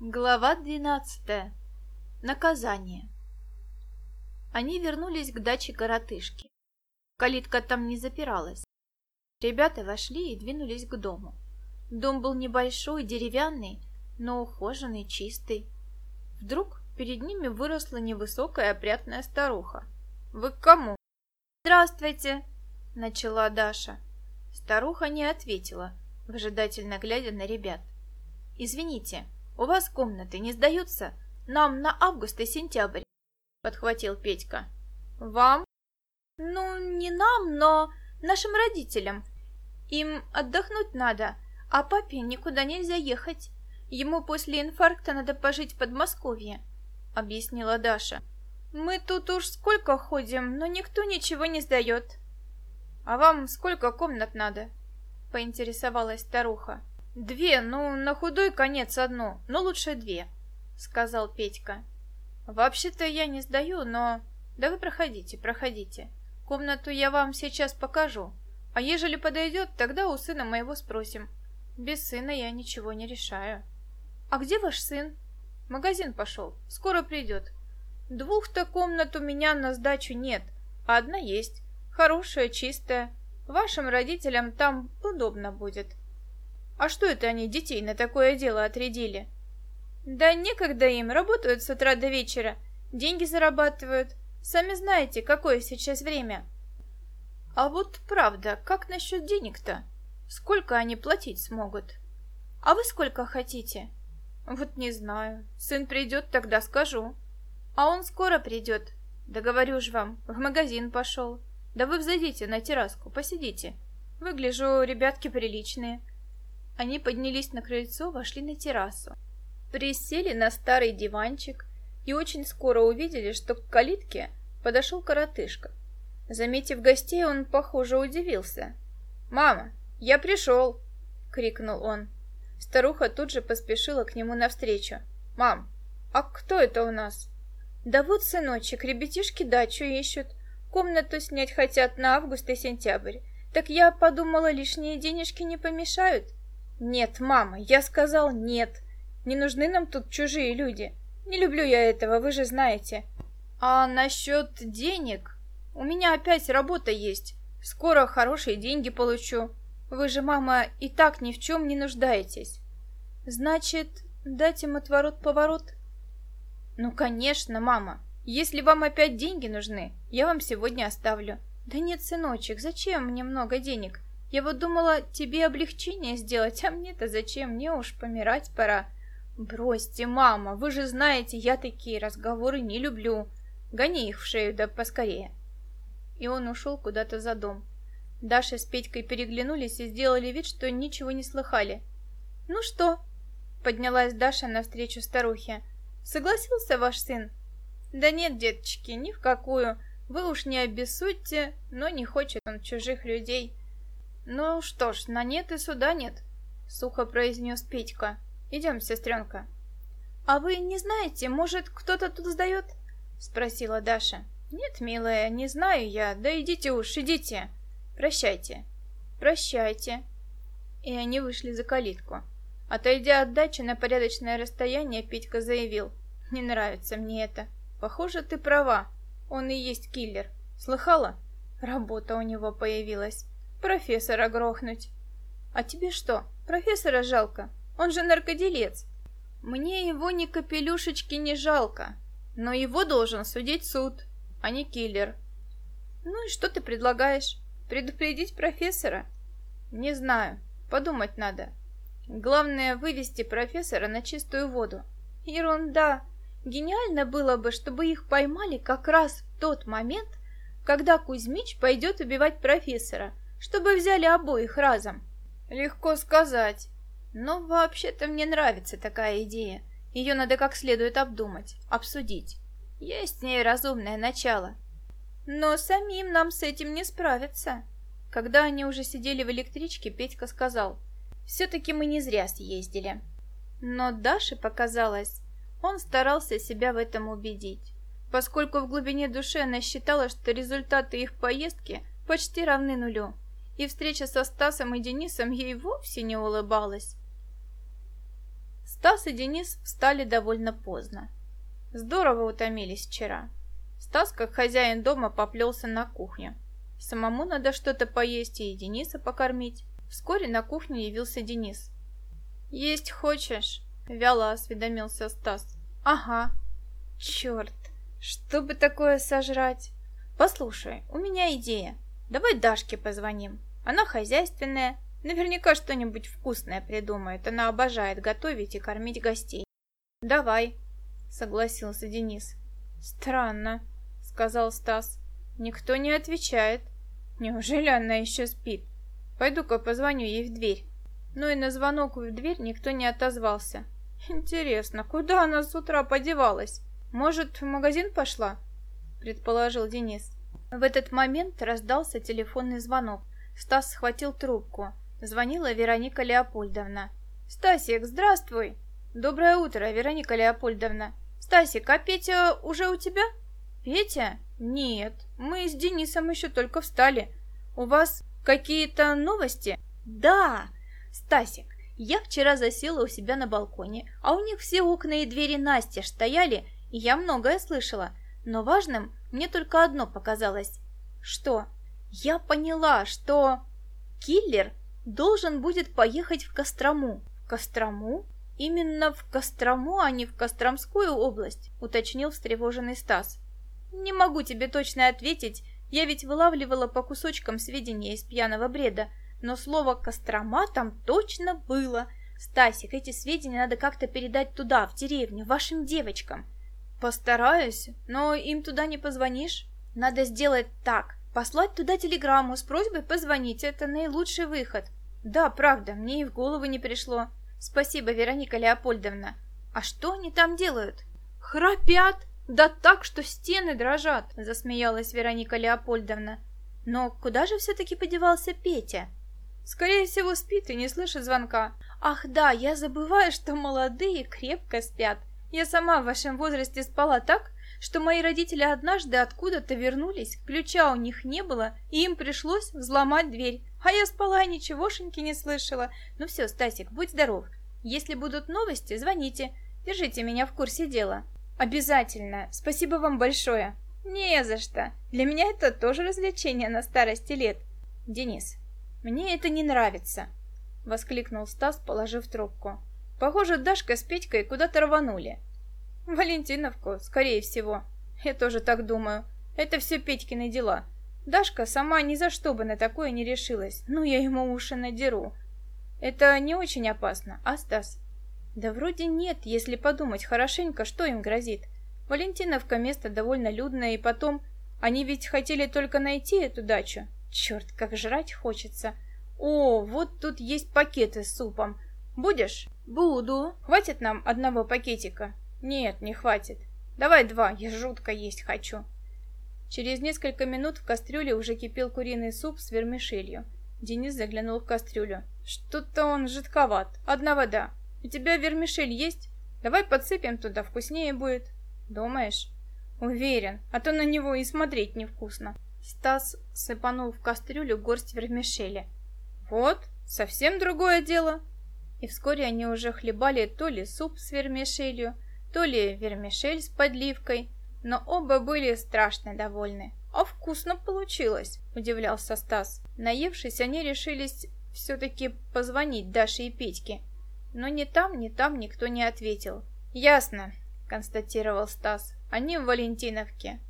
Глава двенадцатая. Наказание. Они вернулись к даче коротышки. Калитка там не запиралась. Ребята вошли и двинулись к дому. Дом был небольшой, деревянный, но ухоженный, чистый. Вдруг перед ними выросла невысокая опрятная старуха. «Вы к кому?» «Здравствуйте!» — начала Даша. Старуха не ответила, выжидательно глядя на ребят. «Извините, у вас комнаты не сдаются? Нам на август и сентябрь», — подхватил Петька. «Вам?» «Ну, не нам, но нашим родителям. Им отдохнуть надо, а папе никуда нельзя ехать. Ему после инфаркта надо пожить в Подмосковье», — объяснила Даша. «Мы тут уж сколько ходим, но никто ничего не сдает». «А вам сколько комнат надо?» — поинтересовалась старуха. «Две, ну, на худой конец одну, но лучше две», — сказал Петька. «Вообще-то я не сдаю, но...» «Да вы проходите, проходите. Комнату я вам сейчас покажу. А ежели подойдет, тогда у сына моего спросим. Без сына я ничего не решаю». «А где ваш сын?» «В магазин пошел. Скоро придет. Двух-то комнат у меня на сдачу нет, а одна есть. Хорошая, чистая. Вашим родителям там удобно будет. А что это они детей на такое дело отрядили? Да некогда им, работают с утра до вечера, деньги зарабатывают. Сами знаете, какое сейчас время. А вот правда, как насчет денег-то? Сколько они платить смогут? А вы сколько хотите? Вот не знаю. Сын придет, тогда скажу. А он скоро придет. Да ж вам, в магазин пошел. Да вы взойдите на терраску, посидите. Выгляжу, ребятки приличные. Они поднялись на крыльцо, вошли на террасу. Присели на старый диванчик и очень скоро увидели, что к калитке подошел коротышка. Заметив гостей, он, похоже, удивился. «Мама, я пришел!» — крикнул он. Старуха тут же поспешила к нему навстречу. «Мам, а кто это у нас?» Да вот, сыночек, ребятишки дачу ищут. Комнату снять хотят на август и сентябрь. Так я подумала, лишние денежки не помешают. Нет, мама, я сказал нет. Не нужны нам тут чужие люди. Не люблю я этого, вы же знаете. А насчет денег? У меня опять работа есть. Скоро хорошие деньги получу. Вы же, мама, и так ни в чем не нуждаетесь. Значит, дать им отворот-поворот? «Ну, конечно, мама. Если вам опять деньги нужны, я вам сегодня оставлю». «Да нет, сыночек, зачем мне много денег? Я вот думала тебе облегчение сделать, а мне-то зачем? Мне уж помирать пора». «Бросьте, мама, вы же знаете, я такие разговоры не люблю. Гони их в шею, да поскорее». И он ушел куда-то за дом. Даша с Петькой переглянулись и сделали вид, что ничего не слыхали. «Ну что?» — поднялась Даша навстречу старухе. Согласился ваш сын? Да нет, деточки, ни в какую. Вы уж не обессудьте, но не хочет он чужих людей. Ну что ж, на нет и суда нет, сухо произнес Петька. Идем, сестренка. А вы не знаете, может, кто-то тут сдает? Спросила Даша. Нет, милая, не знаю я. Да идите уж, идите. Прощайте. Прощайте. И они вышли за калитку. Отойдя от дачи на порядочное расстояние, Петька заявил. «Не нравится мне это. Похоже, ты права. Он и есть киллер. Слыхала? Работа у него появилась. Профессора грохнуть. А тебе что, профессора жалко? Он же наркоделец. Мне его ни капелюшечки не жалко. Но его должен судить суд, а не киллер. Ну и что ты предлагаешь? Предупредить профессора? Не знаю. Подумать надо. Главное вывести профессора на чистую воду. Ерунда. Гениально было бы, чтобы их поймали как раз в тот момент, когда Кузьмич пойдет убивать профессора, чтобы взяли обоих разом. Легко сказать. Но вообще-то мне нравится такая идея. Ее надо как следует обдумать, обсудить. Есть в ней разумное начало. Но самим нам с этим не справиться. Когда они уже сидели в электричке, Петька сказал – все-таки мы не зря съездили. Но Даше показалось, он старался себя в этом убедить, поскольку в глубине души она считала, что результаты их поездки почти равны нулю, и встреча со Стасом и Денисом ей вовсе не улыбалась. Стас и Денис встали довольно поздно. Здорово утомились вчера. Стас, как хозяин дома, поплелся на кухню. Самому надо что-то поесть и Дениса покормить. Вскоре на кухню явился Денис. «Есть хочешь?» — вяло осведомился Стас. «Ага». «Черт, что бы такое сожрать?» «Послушай, у меня идея. Давай Дашке позвоним. Она хозяйственная, наверняка что-нибудь вкусное придумает. Она обожает готовить и кормить гостей». «Давай», — согласился Денис. «Странно», — сказал Стас. «Никто не отвечает. Неужели она еще спит? Пойду-ка позвоню ей в дверь». Но и на звонок в дверь никто не отозвался. «Интересно, куда она с утра подевалась? Может, в магазин пошла?» — предположил Денис. В этот момент раздался телефонный звонок. Стас схватил трубку. Звонила Вероника Леопольдовна. «Стасик, здравствуй!» «Доброе утро, Вероника Леопольдовна!» «Стасик, а Петя уже у тебя?» «Петя? Нет, мы с Денисом еще только встали. У вас какие-то новости?» «Да!» «Стасик, я вчера засела у себя на балконе, а у них все окна и двери настежь стояли, и я многое слышала, но важным мне только одно показалось. Что? Я поняла, что киллер должен будет поехать в Кострому. В Кострому? Именно в Кострому, а не в Костромскую область, уточнил встревоженный Стас. Не могу тебе точно ответить, я ведь вылавливала по кусочкам сведения из пьяного бреда, но слово «Кострома» там точно было. Стасик, эти сведения надо как-то передать туда, в деревню, вашим девочкам. Постараюсь, но им туда не позвонишь. Надо сделать так, послать туда телеграмму с просьбой позвонить, это наилучший выход. Да, правда, мне и в голову не пришло. Спасибо, Вероника Леопольдовна. А что они там делают? Храпят! Да так, что стены дрожат, засмеялась Вероника Леопольдовна. Но куда же все-таки подевался Петя? Скорее всего, спит и не слышит звонка. Ах да, я забываю, что молодые крепко спят. Я сама в вашем возрасте спала так, что мои родители однажды откуда-то вернулись, ключа у них не было, и им пришлось взломать дверь. А я спала и ничегошеньки не слышала. Ну все, Стасик, будь здоров. Если будут новости, звоните. Держите меня в курсе дела. Обязательно. Спасибо вам большое. Не за что. Для меня это тоже развлечение на старости лет. Денис, «Мне это не нравится!» — воскликнул Стас, положив трубку. «Похоже, Дашка с Петькой куда-то рванули». «Валентиновку, скорее всего. Я тоже так думаю. Это все Петькины дела. Дашка сама ни за что бы на такое не решилась. Ну, я ему уши надеру. Это не очень опасно, а, Стас?» «Да вроде нет, если подумать хорошенько, что им грозит. Валентиновка место довольно людное, и потом... Они ведь хотели только найти эту дачу, Черт, как жрать хочется. О, вот тут есть пакеты с супом. Будешь? Буду. Хватит нам одного пакетика? Нет, не хватит. Давай два, я жутко есть хочу. Через несколько минут в кастрюле уже кипел куриный суп с вермишелью. Денис заглянул в кастрюлю. Что-то он жидковат. Одна вода. У тебя вермишель есть? Давай подсыпем туда, вкуснее будет. Думаешь? Уверен, а то на него и смотреть невкусно. Стас сыпанул в кастрюлю горсть вермишели. «Вот, совсем другое дело!» И вскоре они уже хлебали то ли суп с вермишелью, то ли вермишель с подливкой, но оба были страшно довольны. «А вкусно получилось!» – удивлялся Стас. Наевшись, они решились все-таки позвонить Даше и Петьке. Но ни там, ни там никто не ответил. «Ясно», – констатировал Стас. «Они в Валентиновке.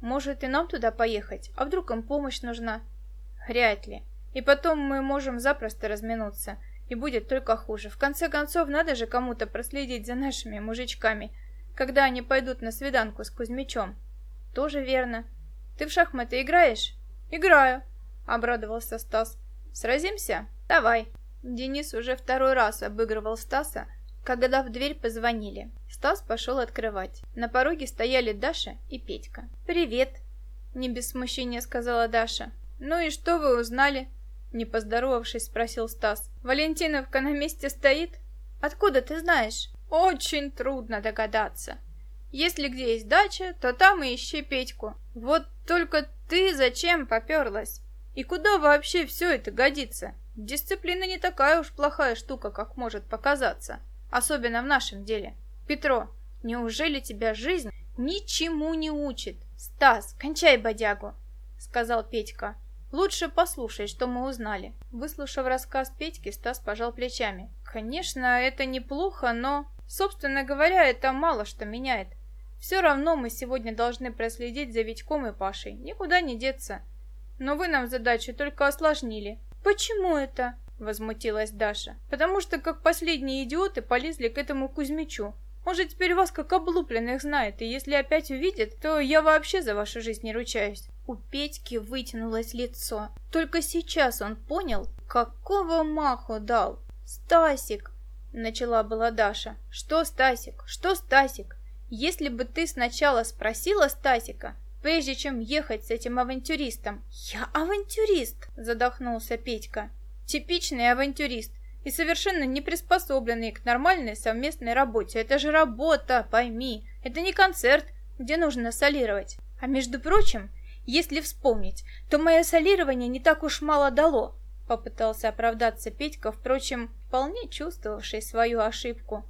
Может и нам туда поехать, а вдруг им помощь нужна? Вряд ли. И потом мы можем запросто разминуться, и будет только хуже. В конце концов, надо же кому-то проследить за нашими мужичками, когда они пойдут на свиданку с Кузьмичом. Тоже верно. Ты в шахматы играешь? Играю, обрадовался Стас. Сразимся? Давай. Денис уже второй раз обыгрывал Стаса, когда в дверь позвонили. Стас пошел открывать. На пороге стояли Даша и Петька. «Привет!» – не без смущения сказала Даша. «Ну и что вы узнали?» – не поздоровавшись, спросил Стас. «Валентиновка на месте стоит?» «Откуда ты знаешь?» «Очень трудно догадаться. Если где есть дача, то там и ищи Петьку. Вот только ты зачем поперлась? И куда вообще все это годится? Дисциплина не такая уж плохая штука, как может показаться». особенно в нашем деле. Петро, неужели тебя жизнь ничему не учит? Стас, кончай бодягу, сказал Петька. Лучше послушай, что мы узнали. Выслушав рассказ Петьки, Стас пожал плечами. Конечно, это неплохо, но... Собственно говоря, это мало что меняет. Все равно мы сегодня должны проследить за Витьком и Пашей. Никуда не деться. Но вы нам задачу только осложнили. Почему это? Возмутилась Даша. Потому что, как последние идиоты, полезли к этому Кузьмичу. Он же теперь вас как облупленных знает, и если опять увидит, то я вообще за вашу жизнь не ручаюсь. У Петьки вытянулось лицо. Только сейчас он понял, какого маху дал. «Стасик!» — начала была Даша. «Что, Стасик? Что, Стасик? Если бы ты сначала спросила Стасика, прежде чем ехать с этим авантюристом...» «Я авантюрист!» — задохнулся Петька. «Типичный авантюрист и совершенно не приспособленный к нормальной совместной работе. Это же работа, пойми. Это не концерт, где нужно солировать. А между прочим, если вспомнить, то мое солирование не так уж мало дало. Попытался оправдаться Петька, впрочем, вполне чувствовавший свою ошибку.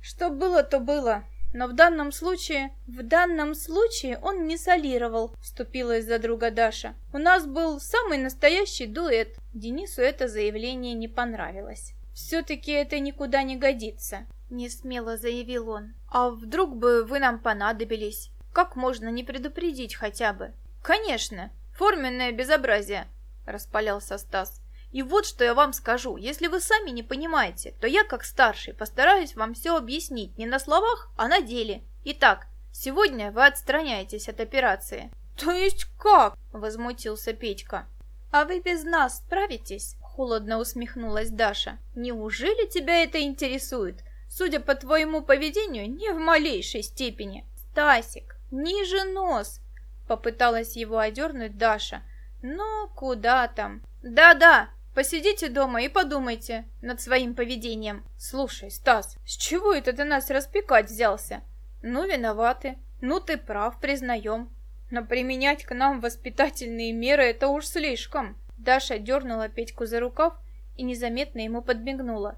Что было, то было. Но в данном случае... В данном случае он не солировал, вступилась за друга Даша. У нас был самый настоящий дуэт. Денису это заявление не понравилось. Все-таки это никуда не годится, не смело заявил он. А вдруг бы вы нам понадобились? Как можно не предупредить хотя бы? «Конечно, форменное безобразие», – распалялся Стас. «И вот что я вам скажу. Если вы сами не понимаете, то я, как старший, постараюсь вам все объяснить не на словах, а на деле. Итак, сегодня вы отстраняетесь от операции». «То есть как?» – возмутился Петька. «А вы без нас справитесь?» – холодно усмехнулась Даша. «Неужели тебя это интересует? Судя по твоему поведению, не в малейшей степени. Стасик, ниже нос!» Попыталась его одернуть Даша. Но куда там? Да-да, посидите дома и подумайте над своим поведением. Слушай, Стас, с чего это ты нас распекать взялся? Ну, виноваты. Ну, ты прав, признаем. Но применять к нам воспитательные меры это уж слишком. Даша дернула Петьку за рукав и незаметно ему подмигнула.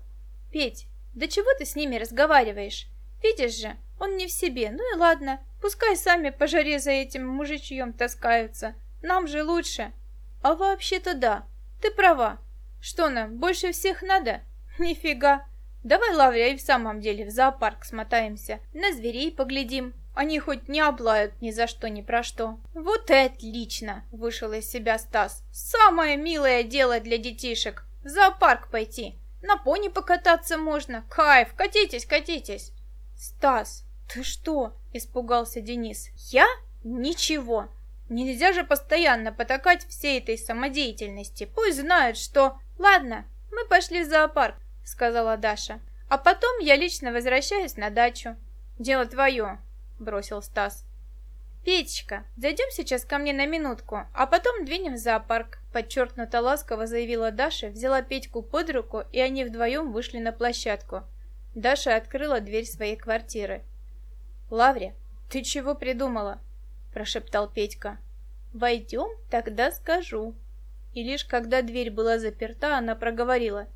«Петь, да чего ты с ними разговариваешь? Видишь же, он не в себе, ну и ладно, пускай сами по жаре за этим мужичьем таскаются, нам же лучше. А вообще-то да, ты права. Что нам, больше всех надо? Нифига. Давай, Лаврия, и в самом деле в зоопарк смотаемся, на зверей поглядим. Они хоть не облают ни за что, ни про что. Вот и отлично, вышел из себя Стас. Самое милое дело для детишек. В зоопарк пойти. На пони покататься можно. Кайф, катитесь, катитесь. Стас, «Ты что?» – испугался Денис. «Я? Ничего. Нельзя же постоянно потакать всей этой самодеятельности. Пусть знают, что...» «Ладно, мы пошли в зоопарк», – сказала Даша. «А потом я лично возвращаюсь на дачу». «Дело твое», – бросил Стас. «Петечка, зайдем сейчас ко мне на минутку, а потом двинем в зоопарк», подчеркнуто ласково заявила Даша, взяла Петьку под руку, и они вдвоем вышли на площадку. Даша открыла дверь своей квартиры. «Лаврия, ты чего придумала?» – прошептал Петька. «Войдем, тогда скажу». И лишь когда дверь была заперта, она проговорила.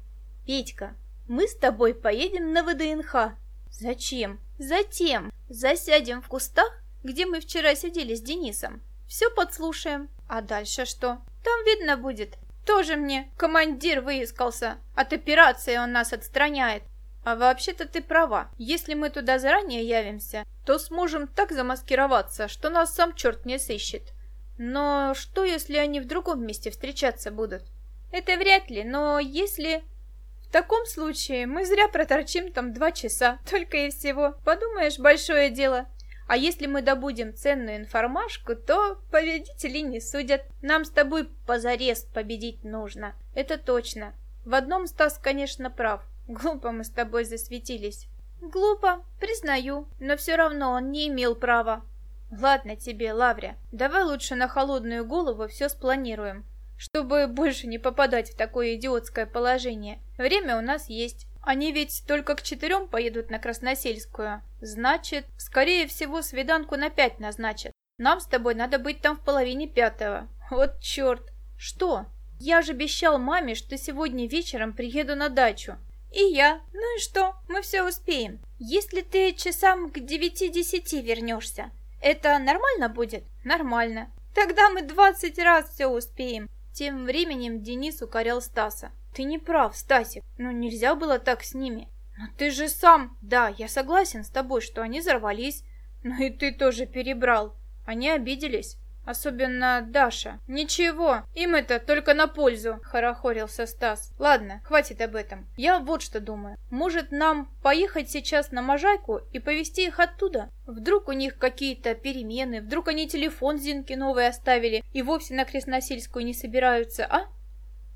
«Петька, мы с тобой поедем на ВДНХ». «Зачем?» «Затем. Засядем в кустах, где мы вчера сидели с Денисом. Все подслушаем. А дальше что? Там видно будет. Тоже мне командир выискался. От операции он нас отстраняет. А вообще-то ты права. Если мы туда заранее явимся, то сможем так замаскироваться, что нас сам черт не сыщет. Но что, если они в другом месте встречаться будут? Это вряд ли, но если... В таком случае мы зря проторчим там два часа, только и всего. Подумаешь, большое дело. А если мы добудем ценную информашку, то победители не судят. Нам с тобой позарез победить нужно. Это точно. В одном Стас, конечно, прав. Глупо мы с тобой засветились. Глупо, признаю, но все равно он не имел права. Ладно тебе, Лавря, давай лучше на холодную голову все спланируем, чтобы больше не попадать в такое идиотское положение. Время у нас есть. Они ведь только к четырем поедут на Красносельскую. Значит, скорее всего, свиданку на пять назначат. Нам с тобой надо быть там в половине пятого. Вот черт. Что? Я же обещал маме, что сегодня вечером приеду на дачу. И я. Ну и что? Мы все успеем. Если ты часам к девяти-десяти вернешься, это нормально будет? Нормально. Тогда мы двадцать раз все успеем. Тем временем Денис укорял Стаса. Ты не прав, Стасик. Ну нельзя было так с ними. Но ты же сам... Да, я согласен с тобой, что они взорвались. Но и ты тоже перебрал. Они обиделись. Особенно Даша. Ничего, им это только на пользу, хорохорился Стас. Ладно, хватит об этом. Я вот что думаю. Может нам поехать сейчас на Можайку и повезти их оттуда? Вдруг у них какие-то перемены, вдруг они телефон Зинки новый оставили и вовсе на Крестносельскую не собираются, а?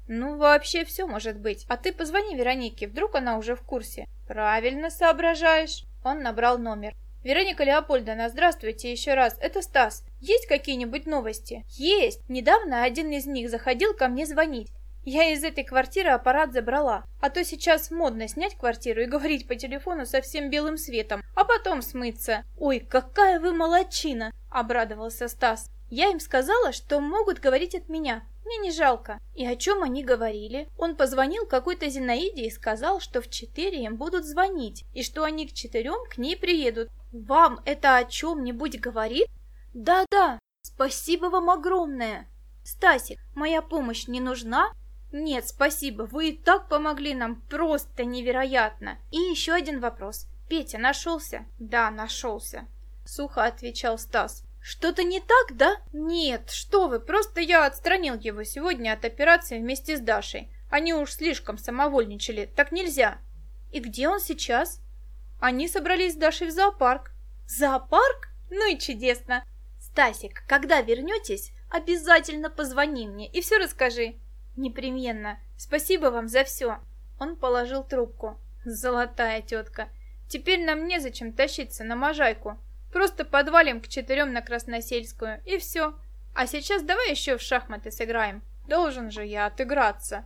Ну, вообще все может быть. А ты позвони Веронике, вдруг она уже в курсе. Правильно соображаешь. Он набрал номер. Вероника Леопольдовна, здравствуйте еще раз. Это Стас. Есть какие-нибудь новости? Есть. Недавно один из них заходил ко мне звонить. Я из этой квартиры аппарат забрала. А то сейчас модно снять квартиру и говорить по телефону со всем белым светом, а потом смыться. Ой, какая вы молодчина, обрадовался Стас. Я им сказала, что могут говорить от меня. Мне не жалко. И о чем они говорили? Он позвонил какой-то Зинаиде и сказал, что в четыре им будут звонить, и что они к четырем к ней приедут. Вам это о чем-нибудь говорит? Да-да, спасибо вам огромное. Стасик, моя помощь не нужна? Нет, спасибо, вы и так помогли нам, просто невероятно. И еще один вопрос. Петя нашелся? Да, нашелся. Сухо отвечал Стас. Что-то не так, да? Нет, что вы, просто я отстранил его сегодня от операции вместе с Дашей. Они уж слишком самовольничали, так нельзя. И где он сейчас? Они собрались с Дашей в зоопарк. Зоопарк? Ну и чудесно. Стасик, когда вернетесь, обязательно позвони мне и все расскажи. Непременно. Спасибо вам за все. Он положил трубку. Золотая тетка. Теперь нам незачем тащиться на можайку. Просто подвалим к четырем на Красносельскую, и все. А сейчас давай еще в шахматы сыграем. Должен же я отыграться.